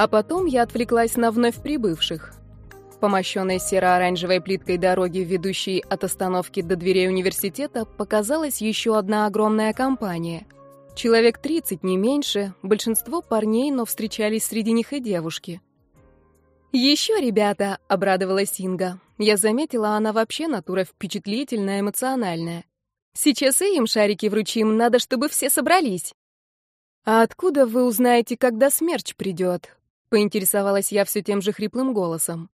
А потом я отвлеклась на вновь прибывших. По мощенной серо-оранжевой плиткой дороги, ведущей от остановки до дверей университета, показалась еще одна огромная компания. Человек 30, не меньше, большинство парней, но встречались среди них и девушки. «Еще, ребята!» — обрадовалась Инга. Я заметила, она вообще натура впечатлительная, эмоциональная. «Сейчас и им шарики вручим, надо, чтобы все собрались». «А откуда вы узнаете, когда смерч придет?» — поинтересовалась я все тем же хриплым голосом.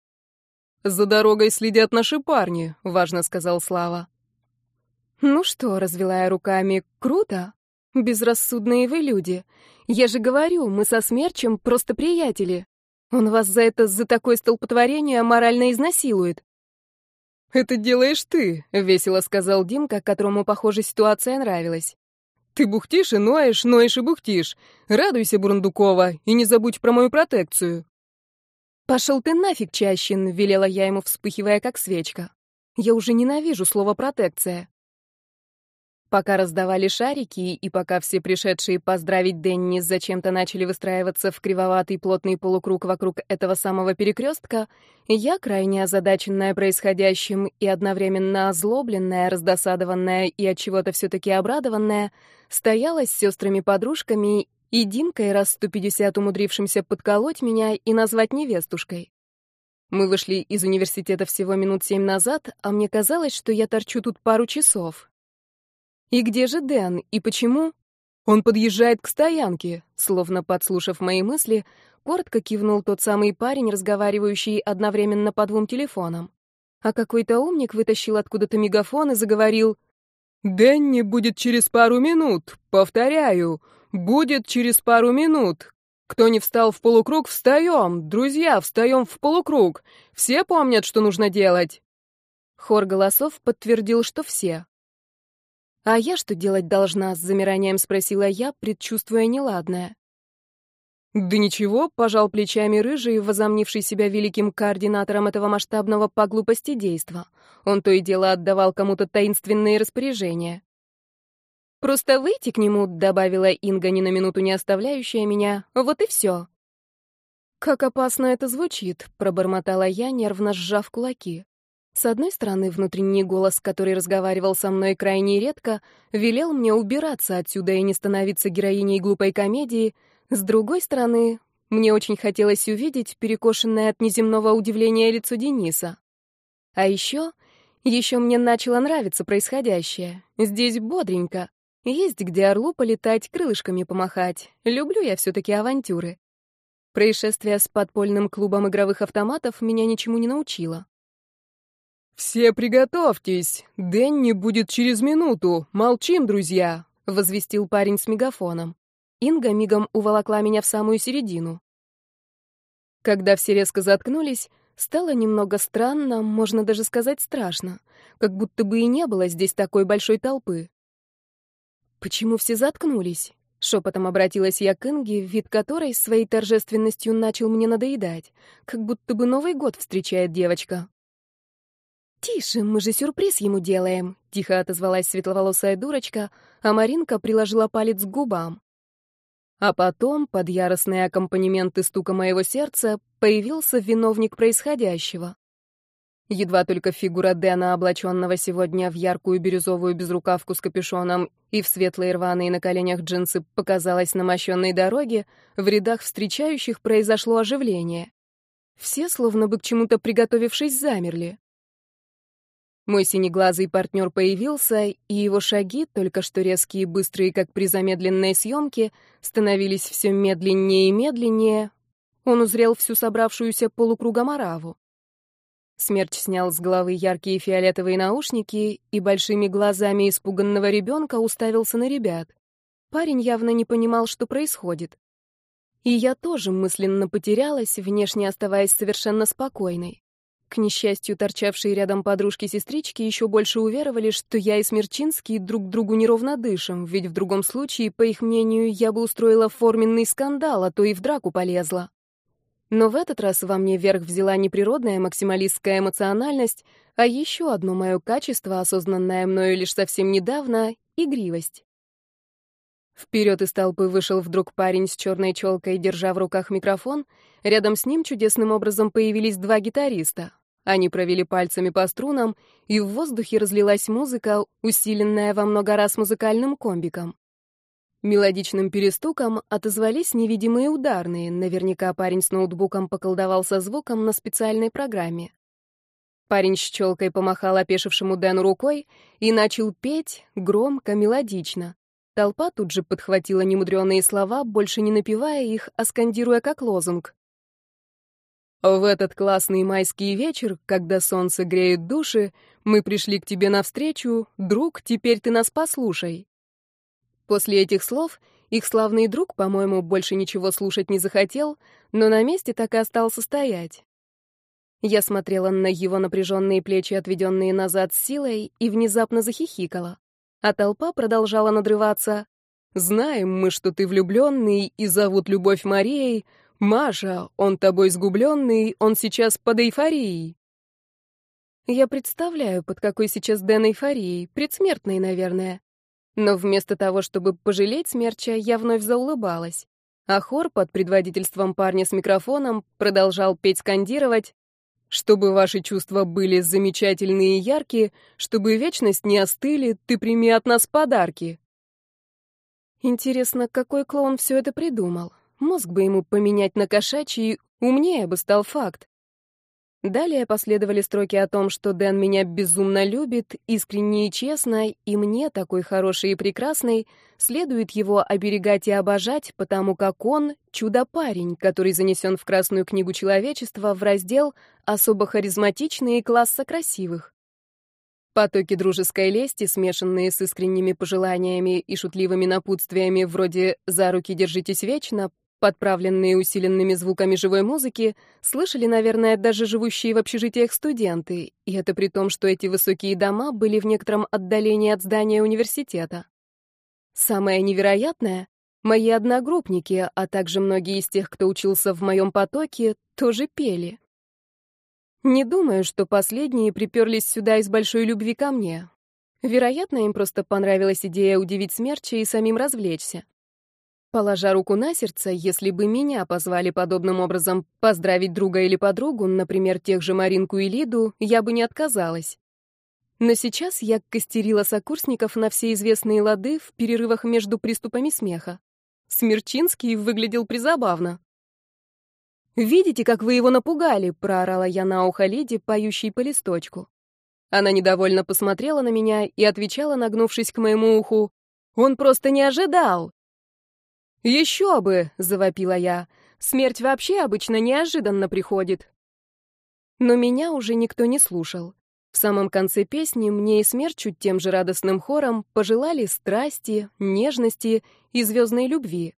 «За дорогой следят наши парни», — важно сказал Слава. «Ну что», — развела я руками, — «круто. Безрассудные вы люди. Я же говорю, мы со Смерчем просто приятели. Он вас за это, за такое столпотворение морально изнасилует». «Это делаешь ты», — весело сказал Димка, которому, похоже, ситуация нравилась. Ты бухтишь и ноешь, ноешь и бухтишь. Радуйся, Бурундукова, и не забудь про мою протекцию. Пошел ты нафиг, Чащин, велела я ему, вспыхивая как свечка. Я уже ненавижу слово протекция. Пока раздавали шарики, и пока все пришедшие поздравить Денни зачем-то начали выстраиваться в кривоватый плотный полукруг вокруг этого самого перекрестка, я, крайне озадаченная происходящим и одновременно озлобленная, раздосадованная и от чего-то все-таки обрадованная, стояла с сестрами-подружками и Димкой, раз 150 умудрившимся подколоть меня и назвать невестушкой. Мы вышли из университета всего минут семь назад, а мне казалось, что я торчу тут пару часов. «И где же Дэн? И почему?» «Он подъезжает к стоянке», словно подслушав мои мысли, коротко кивнул тот самый парень, разговаривающий одновременно по двум телефонам. А какой-то умник вытащил откуда-то мегафон и заговорил «Дэнни будет через пару минут. Повторяю, будет через пару минут. Кто не встал в полукруг, встаем. Друзья, встаем в полукруг. Все помнят, что нужно делать?» Хор голосов подтвердил, что все. «А я что делать должна?» — с замиранием спросила я, предчувствуя неладное. «Да ничего», — пожал плечами рыжий, возомнивший себя великим координатором этого масштабного по глупости действа. Он то и дело отдавал кому-то таинственные распоряжения. «Просто выйти к нему», — добавила Инга, ни на минуту не оставляющая меня. «Вот и все». «Как опасно это звучит», — пробормотала я, нервно сжав кулаки. С одной стороны, внутренний голос, который разговаривал со мной крайне редко, велел мне убираться отсюда и не становиться героиней глупой комедии. С другой стороны, мне очень хотелось увидеть перекошенное от неземного удивления лицо Дениса. А еще, еще мне начало нравиться происходящее. Здесь бодренько. Есть где орлу полетать, крылышками помахать. Люблю я все-таки авантюры. Происшествие с подпольным клубом игровых автоматов меня ничему не научило. «Все приготовьтесь! Дэнни будет через минуту! Молчим, друзья!» — возвестил парень с мегафоном. Инга мигом уволокла меня в самую середину. Когда все резко заткнулись, стало немного странно, можно даже сказать страшно, как будто бы и не было здесь такой большой толпы. «Почему все заткнулись?» — шепотом обратилась я к Инге, вид которой своей торжественностью начал мне надоедать, как будто бы Новый год встречает девочка. «Тише, мы же сюрприз ему делаем», — тихо отозвалась светловолосая дурочка, а Маринка приложила палец к губам. А потом, под яростные аккомпанементы стука моего сердца, появился виновник происходящего. Едва только фигура Дэна, облаченного сегодня в яркую бирюзовую безрукавку с капюшоном и в светлые рваные на коленях джинсы, показалась на мощенной дороге, в рядах встречающих произошло оживление. Все, словно бы к чему-то приготовившись, замерли. Мой синеглазый партнер появился, и его шаги, только что резкие и быстрые, как при замедленной съемке, становились все медленнее и медленнее. Он узрел всю собравшуюся полукругом ораву. Смерч снял с головы яркие фиолетовые наушники и большими глазами испуганного ребенка уставился на ребят. Парень явно не понимал, что происходит. И я тоже мысленно потерялась, внешне оставаясь совершенно спокойной. К несчастью, торчавшие рядом подружки-сестрички еще больше уверовали, что я и Смерчинский друг другу неровно дышим, ведь в другом случае, по их мнению, я бы устроила форменный скандал, а то и в драку полезла. Но в этот раз во мне верх взяла не природная максималистская эмоциональность, а еще одно мое качество, осознанное мною лишь совсем недавно — игривость. Вперед из толпы вышел вдруг парень с черной челкой, держа в руках микрофон. Рядом с ним чудесным образом появились два гитариста. Они провели пальцами по струнам, и в воздухе разлилась музыка, усиленная во много раз музыкальным комбиком. Мелодичным перестуком отозвались невидимые ударные, наверняка парень с ноутбуком поколдовал со звуком на специальной программе. Парень с челкой помахал опешившему Дэну рукой и начал петь громко, мелодично. Толпа тут же подхватила немудреные слова, больше не напевая их, а скандируя как лозунг. В этот классный майский вечер, когда солнце греет души, мы пришли к тебе навстречу, друг, теперь ты нас послушай. После этих слов их славный друг, по-моему, больше ничего слушать не захотел, но на месте так и остался стоять. Я смотрела на его напряженные плечи, отведенные назад с силой, и внезапно захихикала. А толпа продолжала надрываться. «Знаем мы, что ты влюбленный, и зовут Любовь Марией, «Маша, он тобой сгубленный, он сейчас под эйфорией». Я представляю, под какой сейчас Дэн эйфорией, предсмертной, наверное. Но вместо того, чтобы пожалеть смерча, я вновь заулыбалась. А хор под предводительством парня с микрофоном продолжал петь-скандировать «Чтобы ваши чувства были замечательные и яркие, чтобы вечность не остыли, ты прими от нас подарки». Интересно, какой клоун все это придумал? Мозг бы ему поменять на кошачий, умнее бы стал факт. Далее последовали строки о том, что Дэн меня безумно любит, искренне и честно, и мне, такой хороший и прекрасный, следует его оберегать и обожать, потому как он — чудо-парень, который занесен в Красную книгу человечества в раздел «Особо харизматичный и класса красивых». Потоки дружеской лести, смешанные с искренними пожеланиями и шутливыми напутствиями вроде «за руки держитесь вечно», подправленные усиленными звуками живой музыки, слышали, наверное, даже живущие в общежитиях студенты, и это при том, что эти высокие дома были в некотором отдалении от здания университета. Самое невероятное — мои одногруппники, а также многие из тех, кто учился в моем потоке, тоже пели. Не думаю, что последние приперлись сюда из большой любви ко мне. Вероятно, им просто понравилась идея удивить смерча и самим развлечься. Положа руку на сердце, если бы меня позвали подобным образом поздравить друга или подругу, например, тех же Маринку и Лиду, я бы не отказалась. Но сейчас я костерила сокурсников на все известные лады в перерывах между приступами смеха. Смерчинский выглядел призабавно. «Видите, как вы его напугали?» — проорала я на ухо Лиде, поющей по листочку. Она недовольно посмотрела на меня и отвечала, нагнувшись к моему уху. «Он просто не ожидал!» «Еще бы!» — завопила я. «Смерть вообще обычно неожиданно приходит». Но меня уже никто не слушал. В самом конце песни мне и смерчу тем же радостным хором пожелали страсти, нежности и звездной любви.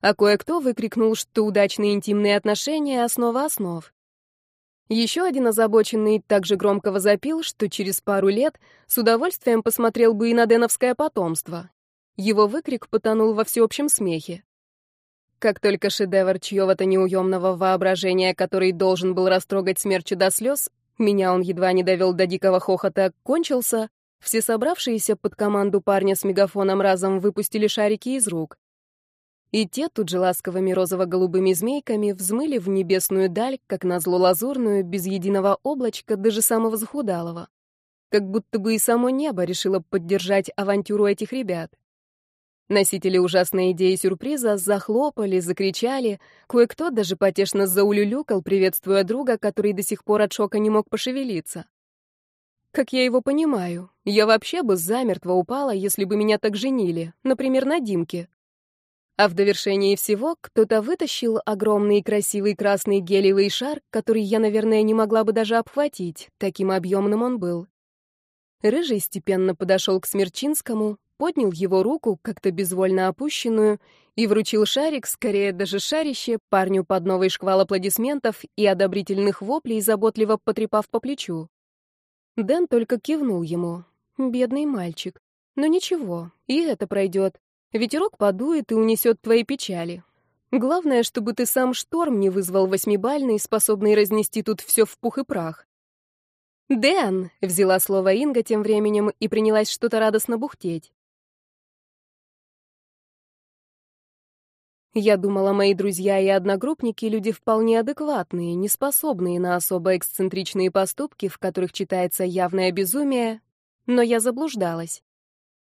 А кое-кто выкрикнул, что удачные интимные отношения — основа основ. Еще один озабоченный также громко возопил, что через пару лет с удовольствием посмотрел бы и на деновское потомство. Его выкрик потонул во всеобщем смехе. Как только шедевр чьего-то неуемного воображения, который должен был растрогать смерчи до слез, меня он едва не довел до дикого хохота, кончился, все собравшиеся под команду парня с мегафоном разом выпустили шарики из рук. И те тут же ласковыми розово-голубыми змейками взмыли в небесную даль, как назло лазурную, без единого облачка, даже самого захудалого. Как будто бы и само небо решило поддержать авантюру этих ребят. Носители ужасной идеи сюрприза захлопали, закричали, кое-кто даже потешно заулюлюкал, приветствуя друга, который до сих пор от шока не мог пошевелиться. Как я его понимаю, я вообще бы замертво упала, если бы меня так женили, например, на Димке. А в довершении всего кто-то вытащил огромный красивый красный гелевый шар, который я, наверное, не могла бы даже обхватить, таким объемным он был. Рыжий степенно подошел к Смерчинскому, поднял его руку, как-то безвольно опущенную, и вручил шарик, скорее даже шарище, парню под новый шквал аплодисментов и одобрительных воплей, заботливо потрепав по плечу. Дэн только кивнул ему. Бедный мальчик. Но ничего, и это пройдет. Ветерок подует и унесет твои печали. Главное, чтобы ты сам шторм не вызвал восьмибальный, способный разнести тут все в пух и прах. «Дэн!» — взяла слово Инга тем временем и принялась что-то радостно бухтеть. Я думала, мои друзья и одногруппники — люди вполне адекватные, не способные на особо эксцентричные поступки, в которых читается явное безумие, но я заблуждалась.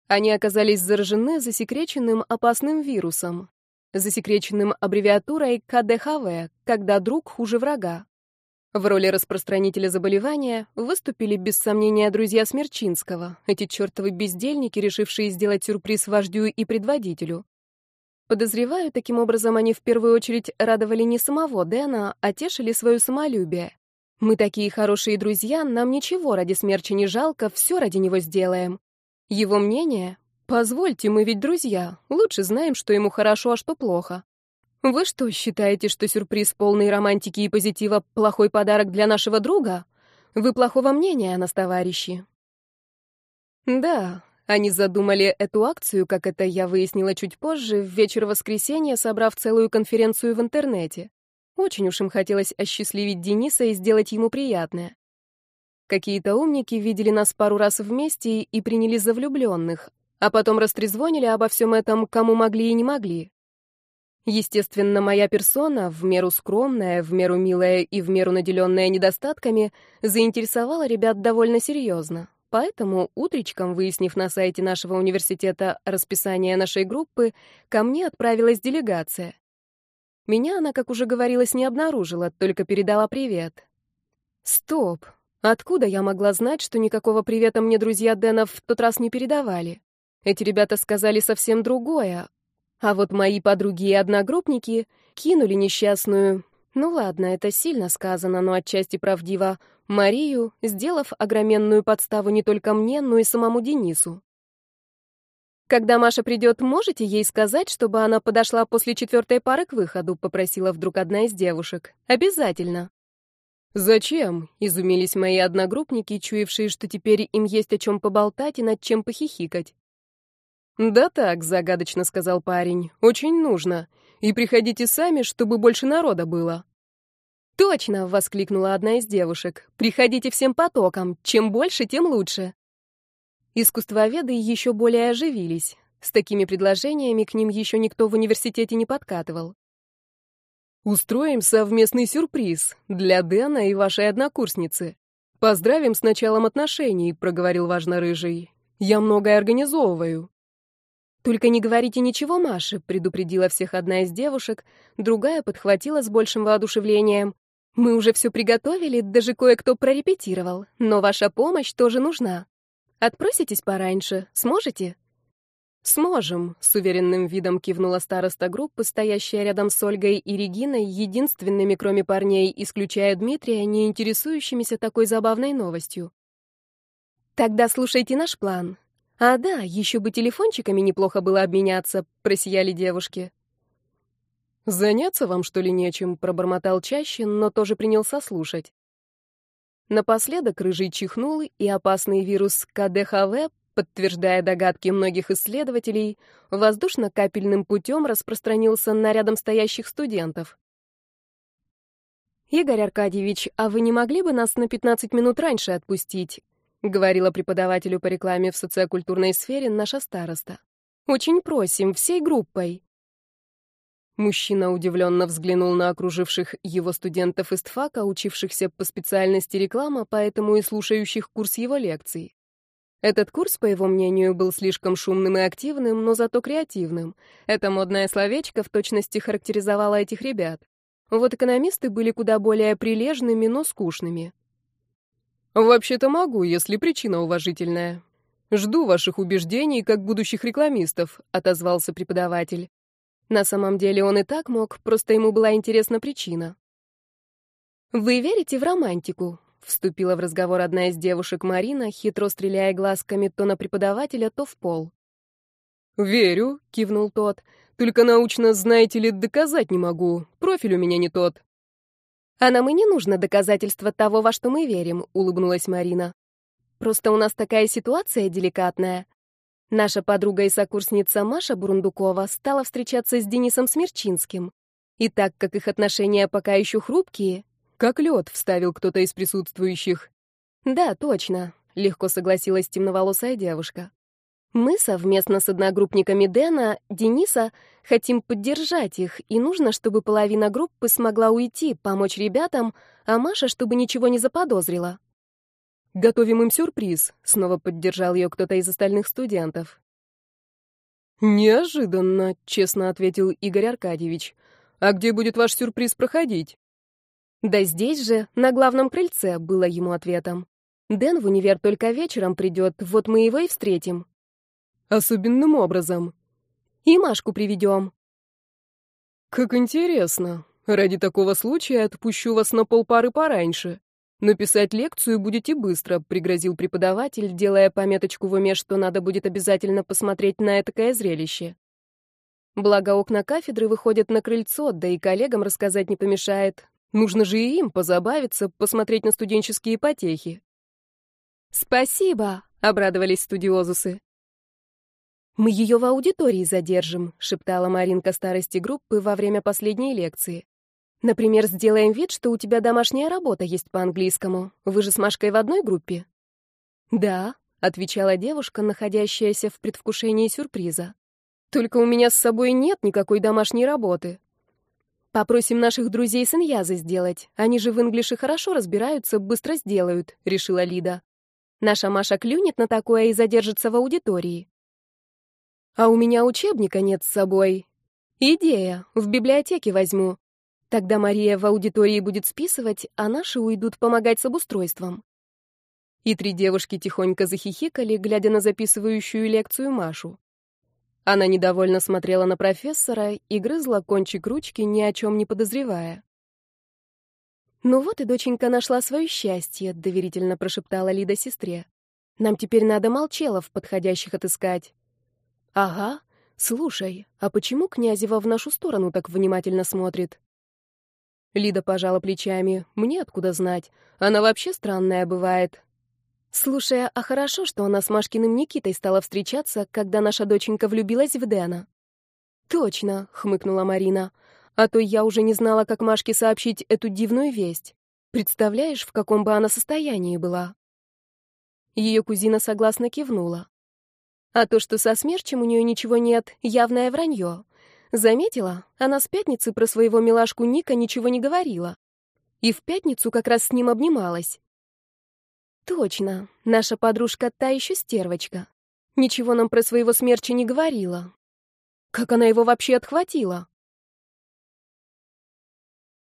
Они оказались заражены засекреченным опасным вирусом, засекреченным аббревиатурой КДХВ, когда друг хуже врага. В роли распространителя заболевания выступили без сомнения друзья Смерчинского, эти чертовы бездельники, решившие сделать сюрприз вождю и предводителю. Подозреваю, таким образом они в первую очередь радовали не самого Дэна, а тешили свое самолюбие. Мы такие хорошие друзья, нам ничего ради смерча не жалко, все ради него сделаем. Его мнение? Позвольте, мы ведь друзья, лучше знаем, что ему хорошо, а что плохо. Вы что, считаете, что сюрприз полный романтики и позитива — плохой подарок для нашего друга? Вы плохого мнения о нас, товарищи. Да, они задумали эту акцию, как это я выяснила чуть позже, в вечер воскресенья, собрав целую конференцию в интернете. Очень уж им хотелось осчастливить Дениса и сделать ему приятное. Какие-то умники видели нас пару раз вместе и приняли за влюбленных, а потом растрезвонили обо всем этом, кому могли и не могли. Естественно, моя персона, в меру скромная, в меру милая и в меру наделенная недостатками, заинтересовала ребят довольно серьезно. Поэтому утречком, выяснив на сайте нашего университета расписание нашей группы, ко мне отправилась делегация. Меня она, как уже говорилось, не обнаружила, только передала привет. Стоп. Откуда я могла знать, что никакого привета мне друзья Дэна в тот раз не передавали? Эти ребята сказали совсем другое, а вот мои подруги и одногруппники кинули несчастную, ну ладно, это сильно сказано, но отчасти правдиво, Марию, сделав огроменную подставу не только мне, но и самому Денису. «Когда Маша придет, можете ей сказать, чтобы она подошла после четвертой пары к выходу?» — попросила вдруг одна из девушек. «Обязательно». «Зачем?» — изумились мои одногруппники, чуявшие, что теперь им есть о чем поболтать и над чем похихикать. «Да так», — загадочно сказал парень, — «очень нужно. И приходите сами, чтобы больше народа было». «Точно!» — воскликнула одна из девушек. «Приходите всем потоком. Чем больше, тем лучше». Искусствоведы еще более оживились. С такими предложениями к ним еще никто в университете не подкатывал. «Устроим совместный сюрприз для Дэна и вашей однокурсницы. Поздравим с началом отношений», — проговорил важно Рыжий. «Я многое организовываю». «Только не говорите ничего Маше», — предупредила всех одна из девушек, другая подхватила с большим воодушевлением. «Мы уже все приготовили, даже кое-кто прорепетировал, но ваша помощь тоже нужна. Отпроситесь пораньше, сможете?» «Сможем», — с уверенным видом кивнула староста группы, стоящая рядом с Ольгой и Региной, единственными, кроме парней, исключая Дмитрия, не интересующимися такой забавной новостью. «Тогда слушайте наш план. «А да, еще бы телефончиками неплохо было обменяться», — просияли девушки. «Заняться вам, что ли, нечем?» — пробормотал чаще, но тоже принялся слушать. Напоследок рыжий чихнул, и опасный вирус КДХВ, подтверждая догадки многих исследователей, воздушно-капельным путем распространился на рядом стоящих студентов. «Игорь Аркадьевич, а вы не могли бы нас на 15 минут раньше отпустить?» Говорила преподавателю по рекламе в социокультурной сфере наша староста. Очень просим, всей группой. Мужчина удивленно взглянул на окруживших его студентов из ТФАКа, учившихся по специальности реклама, поэтому и слушающих курс его лекций. Этот курс, по его мнению, был слишком шумным и активным, но зато креативным. Это модное словечко в точности характеризовало этих ребят. Вот экономисты были куда более прилежными, но скучными. «Вообще-то могу, если причина уважительная. Жду ваших убеждений как будущих рекламистов», — отозвался преподаватель. На самом деле он и так мог, просто ему была интересна причина. «Вы верите в романтику?» — вступила в разговор одна из девушек Марина, хитро стреляя глазками то на преподавателя, то в пол. «Верю», — кивнул тот, — «только научно, знаете ли, доказать не могу. Профиль у меня не тот». «А нам и не нужно доказательства того, во что мы верим», — улыбнулась Марина. «Просто у нас такая ситуация деликатная. Наша подруга и сокурсница Маша Бурундукова стала встречаться с Денисом Смерчинским. И так как их отношения пока еще хрупкие...» «Как лед», — вставил кто-то из присутствующих. «Да, точно», — легко согласилась темноволосая девушка. Мы совместно с одногруппниками Дэна, Дениса, хотим поддержать их, и нужно, чтобы половина группы смогла уйти, помочь ребятам, а Маша, чтобы ничего не заподозрила. «Готовим им сюрприз», — снова поддержал ее кто-то из остальных студентов. «Неожиданно», — честно ответил Игорь Аркадьевич. «А где будет ваш сюрприз проходить?» «Да здесь же, на главном крыльце», — было ему ответом. «Дэн в универ только вечером придет, вот мы его и встретим». «Особенным образом». «И Машку приведем». «Как интересно. Ради такого случая отпущу вас на полпары пораньше. Но писать лекцию будете быстро», — пригрозил преподаватель, делая пометочку в уме, что надо будет обязательно посмотреть на этакое зрелище. Благо, окна кафедры выходят на крыльцо, да и коллегам рассказать не помешает. Нужно же и им позабавиться, посмотреть на студенческие потехи. «Спасибо!» — обрадовались студиозусы. «Мы ее в аудитории задержим», — шептала Маринка старости группы во время последней лекции. «Например, сделаем вид, что у тебя домашняя работа есть по английскому. Вы же с Машкой в одной группе?» «Да», — отвечала девушка, находящаяся в предвкушении сюрприза. «Только у меня с собой нет никакой домашней работы. Попросим наших друзей с Иньязы сделать. Они же в инглише хорошо разбираются, быстро сделают, решила Лида. Наша Маша клюнет на такое и задержится в аудитории. А у меня учебника нет с собой. Идея, в библиотеке возьму. Тогда Мария в аудитории будет списывать, а наши уйдут помогать с обустройством. И три девушки тихонько захихикали, глядя на записывающую лекцию Машу. Она недовольно смотрела на профессора и грызла кончик ручки, ни о чем не подозревая. «Ну вот и доченька нашла свое счастье», — доверительно прошептала Лида сестре. «Нам теперь надо молчелов, подходящих отыскать». «Ага. Слушай, а почему Князева в нашу сторону так внимательно смотрит?» Лида пожала плечами. «Мне откуда знать? Она вообще странная бывает. Слушай, а хорошо, что она с Машкиным Никитой стала встречаться, когда наша доченька влюбилась в Дэна. Точно, хмыкнула Марина. А то я уже не знала, как Машке сообщить эту дивную весть. Представляешь, в каком бы она состоянии была? Ее кузина согласно кивнула. А то, что со смерчем у нее ничего нет, явное вранье. Заметила? Она с пятницы про своего милашку Ника ничего не говорила. И в пятницу как раз с ним обнималась. Точно, наша подружка та еще стервочка. Ничего нам про своего смерча не говорила. Как она его вообще отхватила?